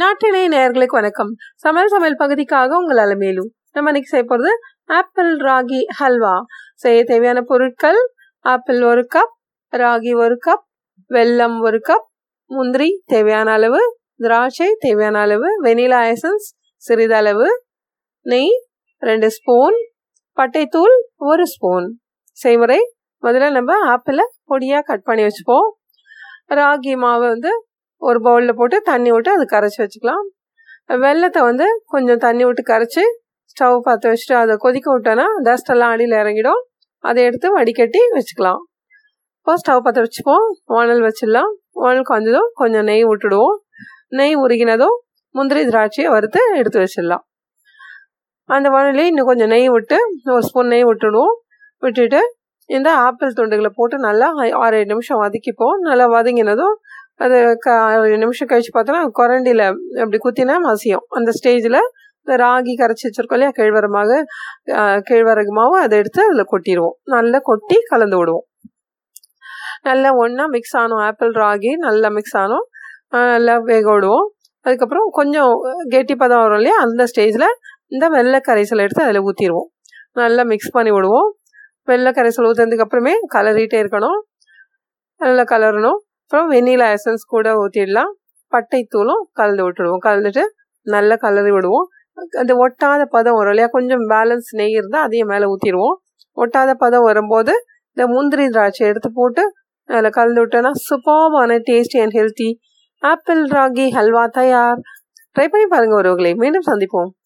நாட்டினை நேர்களுக்கு வணக்கம். சமையல் சமையல் பகுதிக்காக உங்கள் அலமேலும் நம்ம இன்னைக்கு செய்ய போகிறது ஆப்பிள் ராகி ஹல்வா. செய்ய தேவையான பொருட்கள் ஆப்பிள் ஒரு கப் ராகி ஒரு கப் வெல்லம் ஒரு கப் முந்திரி தேவையான அளவு திராட்சை தேவையான அளவு வெனிலா எசன்ஸ் சிறிதளவு நெய் ரெண்டு ஸ்பூன் பட்டைத்தூள் ஒரு ஸ்பூன். செய்முறை முதல்ல நம்ம ஆப்பிளை பொடியாக கட் பண்ணி வச்சுப்போம். ராகி மாவை வந்து ஒரு பவுலில் போட்டு தண்ணி விட்டு அது கரைச்சி வச்சுக்கலாம். வெள்ளத்தை வந்து கொஞ்சம் தண்ணி விட்டு கரைச்சி ஸ்டவ் பற்ற வச்சுட்டு அதை கொதிக்க விட்டோன்னா டஸ்ட் எல்லாம் அடியில் இறங்கிடும். அதை எடுத்து வடிகட்டி வச்சுக்கலாம். இப்போ ஸ்டவ் பற்ற வச்சுப்போம். வானல் வச்சிடலாம். வானல் கொஞ்சதும் கொஞ்சம் நெய் விட்டுடுவோம். நெய் உருகினதும் முந்திரி திராட்சையை வறுத்து எடுத்து வச்சிடலாம். அந்த வானலே இன்னும் கொஞ்சம் நெய் விட்டு ஒரு ஸ்பூன் நெய் விட்டுடுவோம். விட்டுட்டு இந்த ஆப்பிள் துண்டுகளை போட்டு நல்லா ஆறு ஏழு நிமிஷம் வதக்கிப்போம். நல்லா வதங்கினதும் அது க நிமிஷம் கழிச்சு பார்த்தோன்னா குரண்டியில் அப்படி குத்தினா மசியம். அந்த ஸ்டேஜில் இந்த ராகி கரைச்சி வச்சிருக்கோம் இல்லையா கேழ்வரமாக கேழ்வரகு மாவு அதை எடுத்து அதில் கொட்டிடுவோம் நல்லா கொட்டி கலந்து விடுவோம். நல்லா ஒன்றா மிக்ஸ் ஆனோம். ஆப்பிள் ராகி நல்லா மிக்ஸ் ஆனோம். நல்லா வேக விடுவோம். அதுக்கப்புறம் கொஞ்சம் கெட்டி பதம் வரும் இல்லையா அந்த ஸ்டேஜில் இந்த வெள்ளை கரைசல் எடுத்து அதில் ஊற்றிடுவோம் நல்லா மிக்ஸ் பண்ணி விடுவோம். வெள்ளை கரைசல் ஊற்றுறதுக்கு அப்புறமே கலரிகிட்டே இருக்கணும். நல்லா கலரணும். அப்புறம் வெண்ணிலா எசன்ஸ் கூட ஊற்றிடலாம் பட்டைத்தூளும் கலந்து விட்டுடுவோம் கலந்துட்டு நல்லா கலந்து விடுவோம். அந்த ஒட்டாத பதம் வரும் இல்லையா? கொஞ்சம் பேலன்ஸ் நெய் இருந்தால் அதையும் மேலே ஊற்றிடுவோம் ஒட்டாத பதம் வரும்போது இந்த முந்திரி திராட்சை எடுத்து போட்டு அதில் கலந்து விட்டோன்னா சூப்பர்பான tasty and healthy apple ragi halwa தயார். ட்ரை பண்ணி பாருங்கள் ஒருவர்களை மீண்டும் சந்திப்போம்.